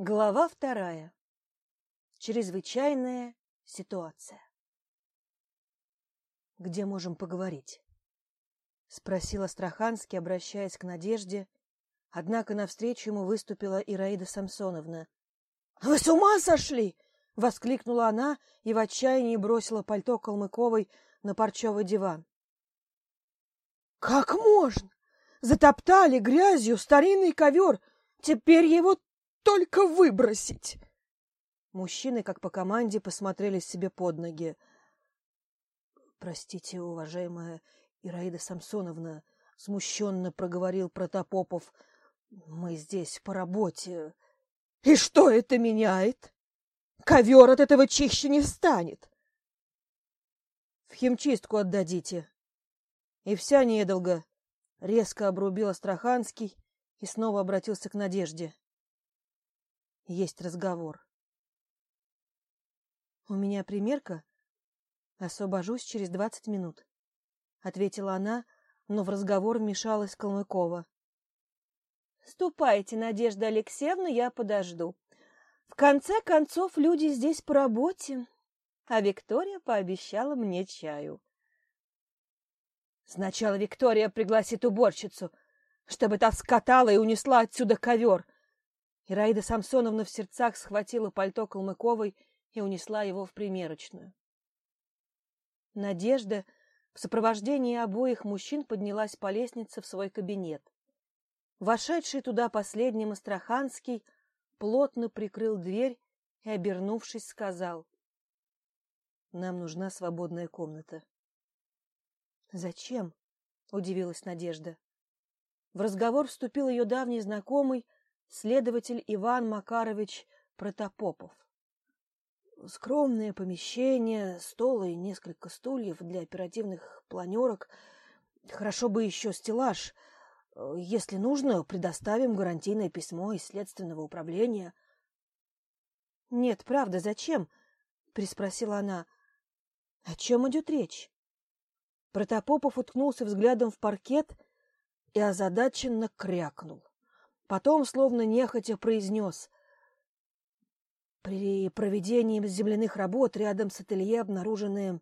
Глава вторая. Чрезвычайная ситуация. «Где можем поговорить?» — спросил Астраханский, обращаясь к Надежде, однако навстречу ему выступила Ираида Самсоновна. «Вы с ума сошли!» — воскликнула она и в отчаянии бросила пальто Калмыковой на парчевый диван. «Как можно? Затоптали грязью старинный ковер, теперь его только выбросить!» Мужчины, как по команде, посмотрели себе под ноги. «Простите, уважаемая Ираида Самсоновна», — смущенно проговорил Протопопов, — «мы здесь по работе». «И что это меняет? Ковер от этого чище не станет». «В химчистку отдадите». «И вся недолго», — резко обрубил Астраханский и снова обратился к Надежде. Есть разговор. У меня примерка. Освобожусь через двадцать минут, ответила она, но в разговор вмешалась Калмыкова. Ступайте, Надежда Алексеевна, я подожду. В конце концов, люди здесь по работе, а Виктория пообещала мне чаю. Сначала Виктория пригласит уборщицу, чтобы та скатала и унесла отсюда ковер, Ираида Самсоновна в сердцах схватила пальто Калмыковой и унесла его в примерочную. Надежда в сопровождении обоих мужчин поднялась по лестнице в свой кабинет. Вошедший туда последний Астраханский плотно прикрыл дверь и, обернувшись, сказал. — Нам нужна свободная комната. — Зачем? — удивилась Надежда. В разговор вступил ее давний знакомый, следователь Иван Макарович Протопопов. Скромное помещение, стол и несколько стульев для оперативных планерок. Хорошо бы еще стеллаж. Если нужно, предоставим гарантийное письмо из следственного управления. — Нет, правда, зачем? — приспросила она. — О чем идет речь? Протопопов уткнулся взглядом в паркет и озадаченно крякнул. Потом, словно нехотя, произнес. При проведении земляных работ рядом с ателье обнаружены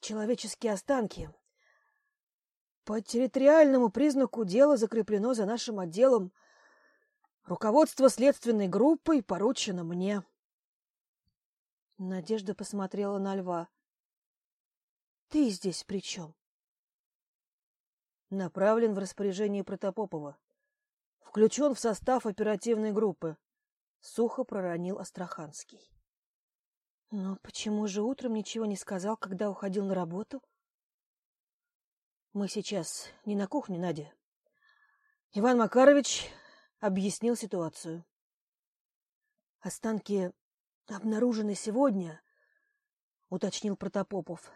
человеческие останки. По территориальному признаку дело закреплено за нашим отделом. Руководство следственной группой поручено мне. Надежда посмотрела на льва. — Ты здесь при чем? — Направлен в распоряжение Протопопова включен в состав оперативной группы, — сухо проронил Астраханский. — Но почему же утром ничего не сказал, когда уходил на работу? — Мы сейчас не на кухне, Надя. Иван Макарович объяснил ситуацию. Останки обнаружены сегодня, — уточнил Протопопов.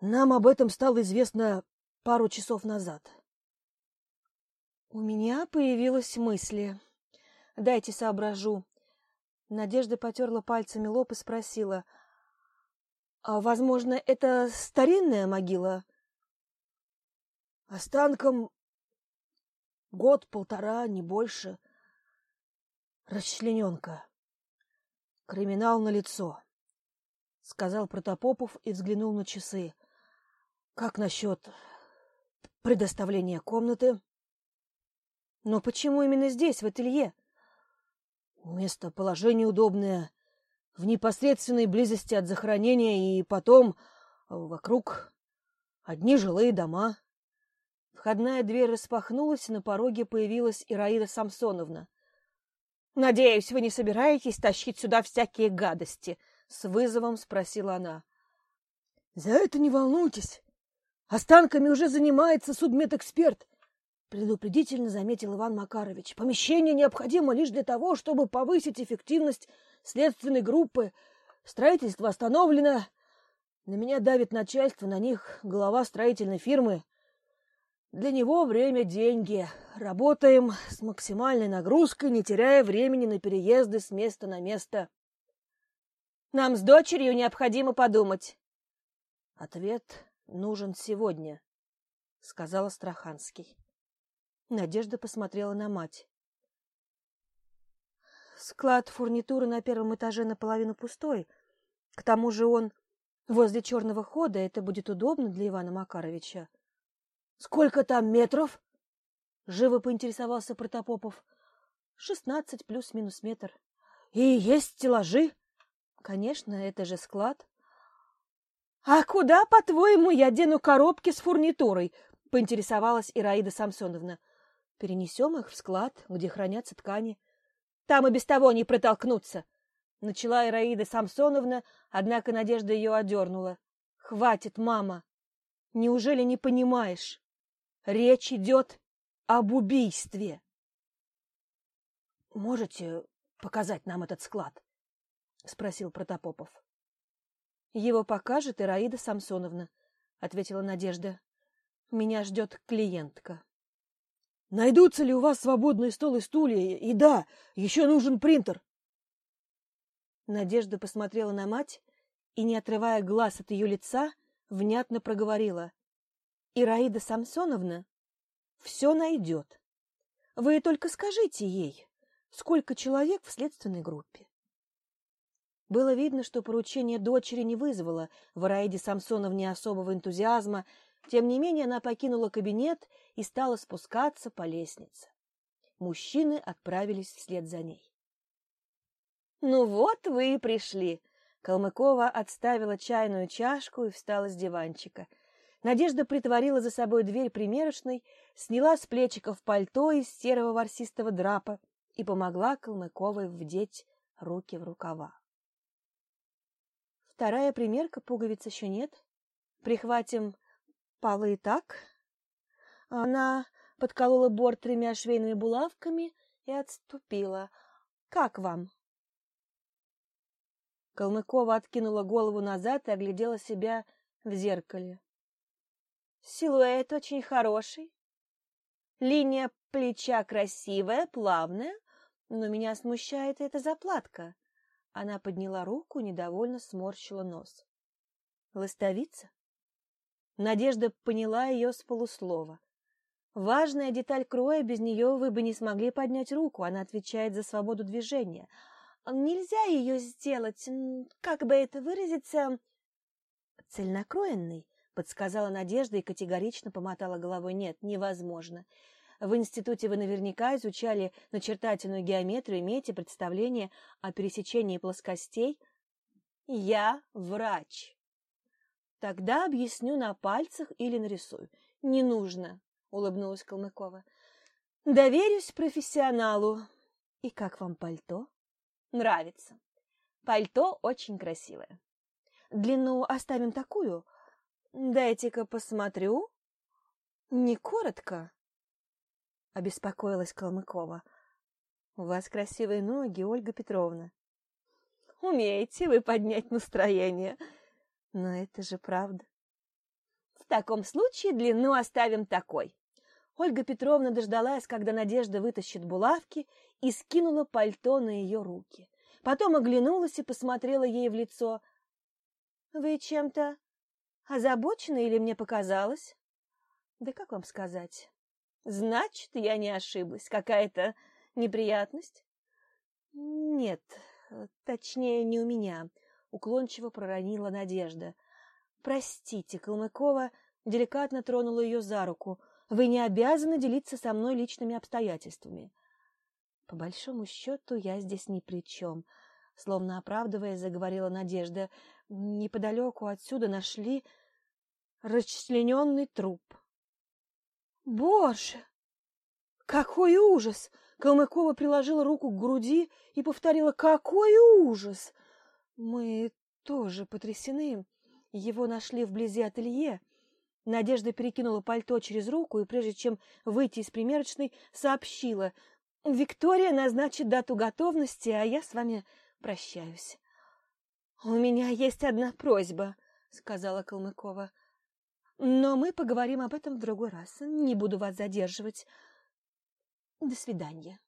Нам об этом стало известно пару часов назад. — у меня появилась мысль. Дайте соображу. Надежда потерла пальцами лоб и спросила. А, возможно, это старинная могила? Останком год-полтора, не больше. Расчлененка. Криминал на лицо, сказал Протопопов и взглянул на часы. Как насчет предоставления комнаты? Но почему именно здесь, в ателье? Местоположение удобное, в непосредственной близости от захоронения, и потом э, вокруг одни жилые дома. Входная дверь распахнулась, и на пороге появилась Ираида Самсоновна. — Надеюсь, вы не собираетесь тащить сюда всякие гадости? — с вызовом спросила она. — За это не волнуйтесь. Останками уже занимается судмедэксперт предупредительно заметил Иван Макарович. Помещение необходимо лишь для того, чтобы повысить эффективность следственной группы. Строительство остановлено. На меня давит начальство, на них глава строительной фирмы. Для него время – деньги. Работаем с максимальной нагрузкой, не теряя времени на переезды с места на место. Нам с дочерью необходимо подумать. Ответ нужен сегодня, — сказал Астраханский. Надежда посмотрела на мать. Склад фурнитуры на первом этаже наполовину пустой. К тому же он возле черного хода, это будет удобно для Ивана Макаровича. — Сколько там метров? — живо поинтересовался Протопопов. — Шестнадцать плюс-минус метр. — И есть стеллажи? — Конечно, это же склад. — А куда, по-твоему, я дену коробки с фурнитурой? — поинтересовалась Ираида Самсоновна. — Перенесем их в склад, где хранятся ткани. Там и без того не протолкнуться. Начала Ираида Самсоновна, однако Надежда ее одернула. — Хватит, мама! Неужели не понимаешь? Речь идет об убийстве. — Можете показать нам этот склад? — спросил Протопопов. — Его покажет Ираида Самсоновна, — ответила Надежда. — Меня ждет клиентка. — Найдутся ли у вас свободные стол и стулья? И да, еще нужен принтер. Надежда посмотрела на мать и, не отрывая глаз от ее лица, внятно проговорила. — Ираида Самсоновна все найдет. Вы только скажите ей, сколько человек в следственной группе. Было видно, что поручение дочери не вызвало в Ираиде Самсоновне особого энтузиазма, тем не менее она покинула кабинет и стала спускаться по лестнице. Мужчины отправились вслед за ней. «Ну вот вы и пришли!» Калмыкова отставила чайную чашку и встала с диванчика – Надежда притворила за собой дверь примерочной, сняла с плечиков пальто из серого ворсистого драпа и помогла Калмыковой вдеть руки в рукава. Вторая примерка, пуговиц еще нет. Прихватим полы так. Она подколола борт тремя швейными булавками и отступила. «Как вам?» Калмыкова откинула голову назад и оглядела себя в зеркале. Силуэт очень хороший. Линия плеча красивая, плавная, но меня смущает эта заплатка. Она подняла руку, недовольно сморщила нос. Ластовица? Надежда поняла ее с полуслова. Важная деталь кроя, без нее вы бы не смогли поднять руку, она отвечает за свободу движения. Нельзя ее сделать, как бы это выразиться, цельнокроенной, подсказала Надежда и категорично помотала головой. Нет, невозможно. В институте вы наверняка изучали начертательную геометрию, имеете представление о пересечении плоскостей? Я врач. Тогда объясню на пальцах или нарисую. Не нужно, улыбнулась Калмыкова. Доверюсь профессионалу. И как вам пальто? Нравится. Пальто очень красивое. Длину оставим такую, Дайте-ка посмотрю. Не коротко? Обеспокоилась Калмыкова. У вас красивые ноги, Ольга Петровна. Умеете вы поднять настроение. Но это же правда. В таком случае длину оставим такой. Ольга Петровна дождалась, когда Надежда вытащит булавки и скинула пальто на ее руки. Потом оглянулась и посмотрела ей в лицо. — Вы чем-то Озабочена или мне показалось? Да как вам сказать? Значит, я не ошиблась. Какая-то неприятность? Нет, точнее, не у меня. Уклончиво проронила Надежда. Простите, Калмыкова деликатно тронула ее за руку. Вы не обязаны делиться со мной личными обстоятельствами. По большому счету, я здесь ни при чем. Словно оправдывая, заговорила Надежда. Неподалеку отсюда нашли расчлененный труп. Боже! Какой ужас! Калмыкова приложила руку к груди и повторила «Какой ужас!» Мы тоже потрясены. Его нашли вблизи ателье. Надежда перекинула пальто через руку и, прежде чем выйти из примерочной, сообщила «Виктория назначит дату готовности, а я с вами прощаюсь». «У меня есть одна просьба», — сказала Калмыкова. Но мы поговорим об этом в другой раз. Не буду вас задерживать. До свидания.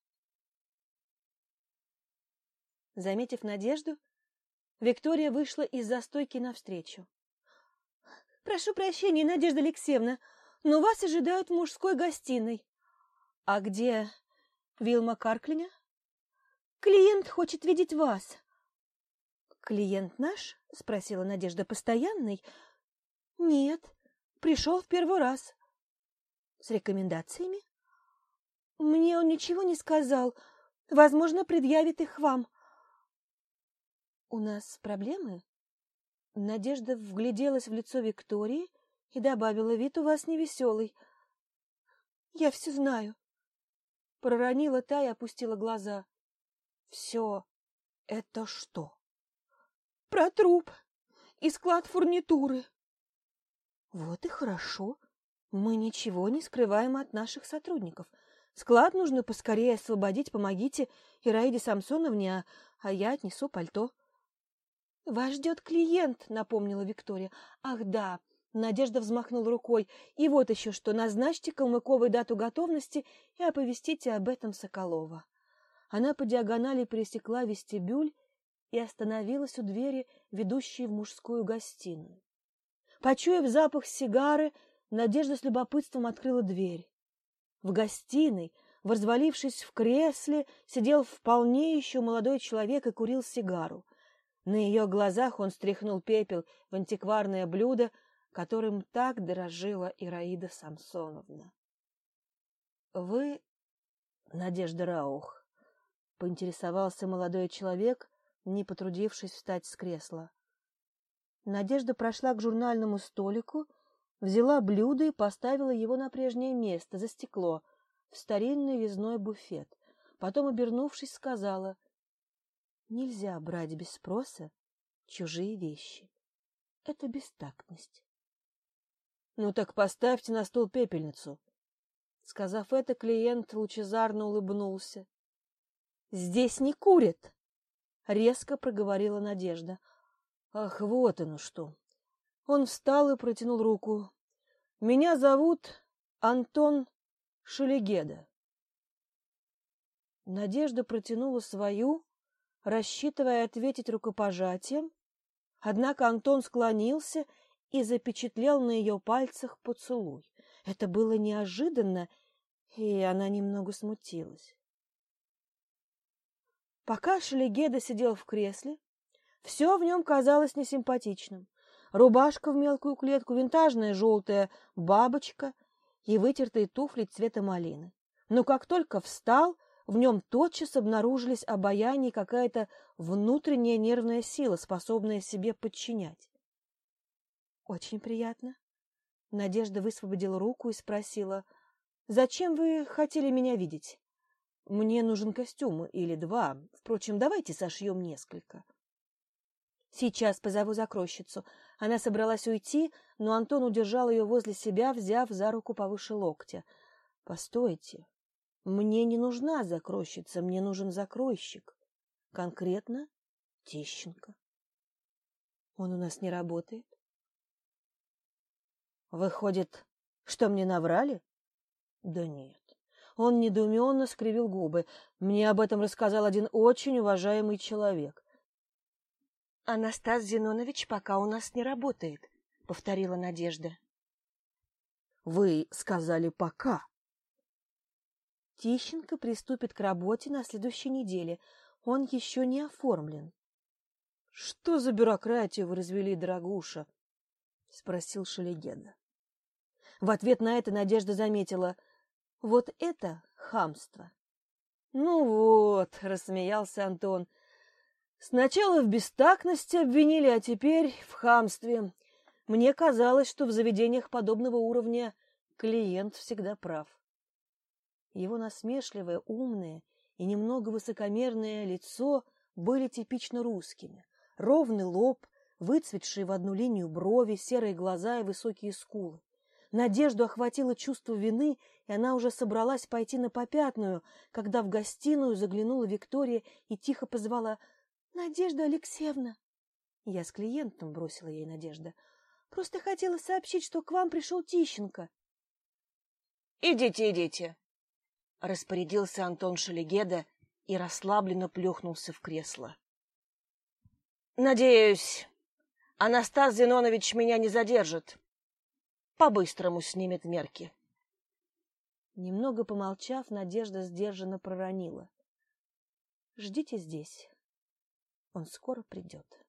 Заметив Надежду, Виктория вышла из застойки навстречу. — Прошу прощения, Надежда Алексеевна, но вас ожидают в мужской гостиной. — А где Вилма Карклиня? — Клиент хочет видеть вас. Клиент наш? Спросила Надежда. Постоянный? Нет, пришел в первый раз. С рекомендациями? Мне он ничего не сказал. Возможно, предъявит их вам. У нас проблемы? Надежда вгляделась в лицо Виктории и добавила, вид у вас невеселый. Я все знаю. Проронила та и опустила глаза. Все это что? Про труп и склад фурнитуры. Вот и хорошо. Мы ничего не скрываем от наших сотрудников. Склад нужно поскорее освободить, помогите Ираиде Самсоновне, а, а я отнесу пальто. Вас ждет клиент, напомнила Виктория. Ах, да, Надежда взмахнула рукой. И вот еще что, назначьте Калмыковой дату готовности и оповестите об этом Соколова. Она по диагонали пересекла вестибюль и остановилась у двери, ведущей в мужскую гостиную. Почуяв запах сигары, Надежда с любопытством открыла дверь. В гостиной, возвалившись в кресле, сидел вполне еще молодой человек и курил сигару. На ее глазах он стряхнул пепел в антикварное блюдо, которым так дорожила Ираида Самсоновна. — Вы, Надежда Раух, — поинтересовался молодой человек, не потрудившись встать с кресла. Надежда прошла к журнальному столику, взяла блюдо и поставила его на прежнее место, за стекло, в старинный резной буфет. Потом, обернувшись, сказала, «Нельзя брать без спроса чужие вещи. Это бестактность». Ну так поставьте на стол пепельницу. Сказав это, клиент лучезарно улыбнулся. Здесь не курят, резко проговорила Надежда. Ах, вот оно что. Он встал и протянул руку. Меня зовут Антон Шелегеда. Надежда протянула свою, рассчитывая ответить рукопожатием, однако Антон склонился и запечатлел на ее пальцах поцелуй. Это было неожиданно, и она немного смутилась. Пока Шелегеда сидел в кресле, все в нем казалось несимпатичным. Рубашка в мелкую клетку, винтажная желтая бабочка и вытертые туфли цвета малины. Но как только встал, в нем тотчас обнаружились обаяние и какая-то внутренняя нервная сила, способная себе подчинять. Очень приятно. Надежда высвободила руку и спросила, «Зачем вы хотели меня видеть?» «Мне нужен костюм или два. Впрочем, давайте сошьем несколько». «Сейчас позову закройщицу». Она собралась уйти, но Антон удержал ее возле себя, взяв за руку повыше локтя. «Постойте. Мне не нужна закройщица, мне нужен закройщик. Конкретно Тищенко. Он у нас не работает. Выходит, что мне наврали? Да нет. Он недоуменно скривил губы. Мне об этом рассказал один очень уважаемый человек. Анастас Зинонович пока у нас не работает, повторила Надежда. Вы сказали пока. Тищенко приступит к работе на следующей неделе. Он еще не оформлен. Что за бюрократию вы развели, дорогуша? спросил Шелегеда. В ответ на это Надежда заметила. Вот это хамство. Ну вот, рассмеялся Антон. Сначала в бестактности обвинили, а теперь в хамстве. Мне казалось, что в заведениях подобного уровня клиент всегда прав. Его насмешливое, умное и немного высокомерное лицо были типично русскими. Ровный лоб, выцветшие в одну линию брови, серые глаза и высокие скулы. Надежду охватило чувство вины, и она уже собралась пойти на попятную, когда в гостиную заглянула Виктория и тихо позвала «Надежда Алексеевна!» Я с клиентом бросила ей Надежда. «Просто хотела сообщить, что к вам пришел Тищенко». «Идите, идите!» — распорядился Антон Шелегеда и расслабленно плюхнулся в кресло. «Надеюсь, Анастас Зинонович меня не задержит» по-быстрому снимет мерки. Немного помолчав, Надежда сдержанно проронила. Ждите здесь. Он скоро придет.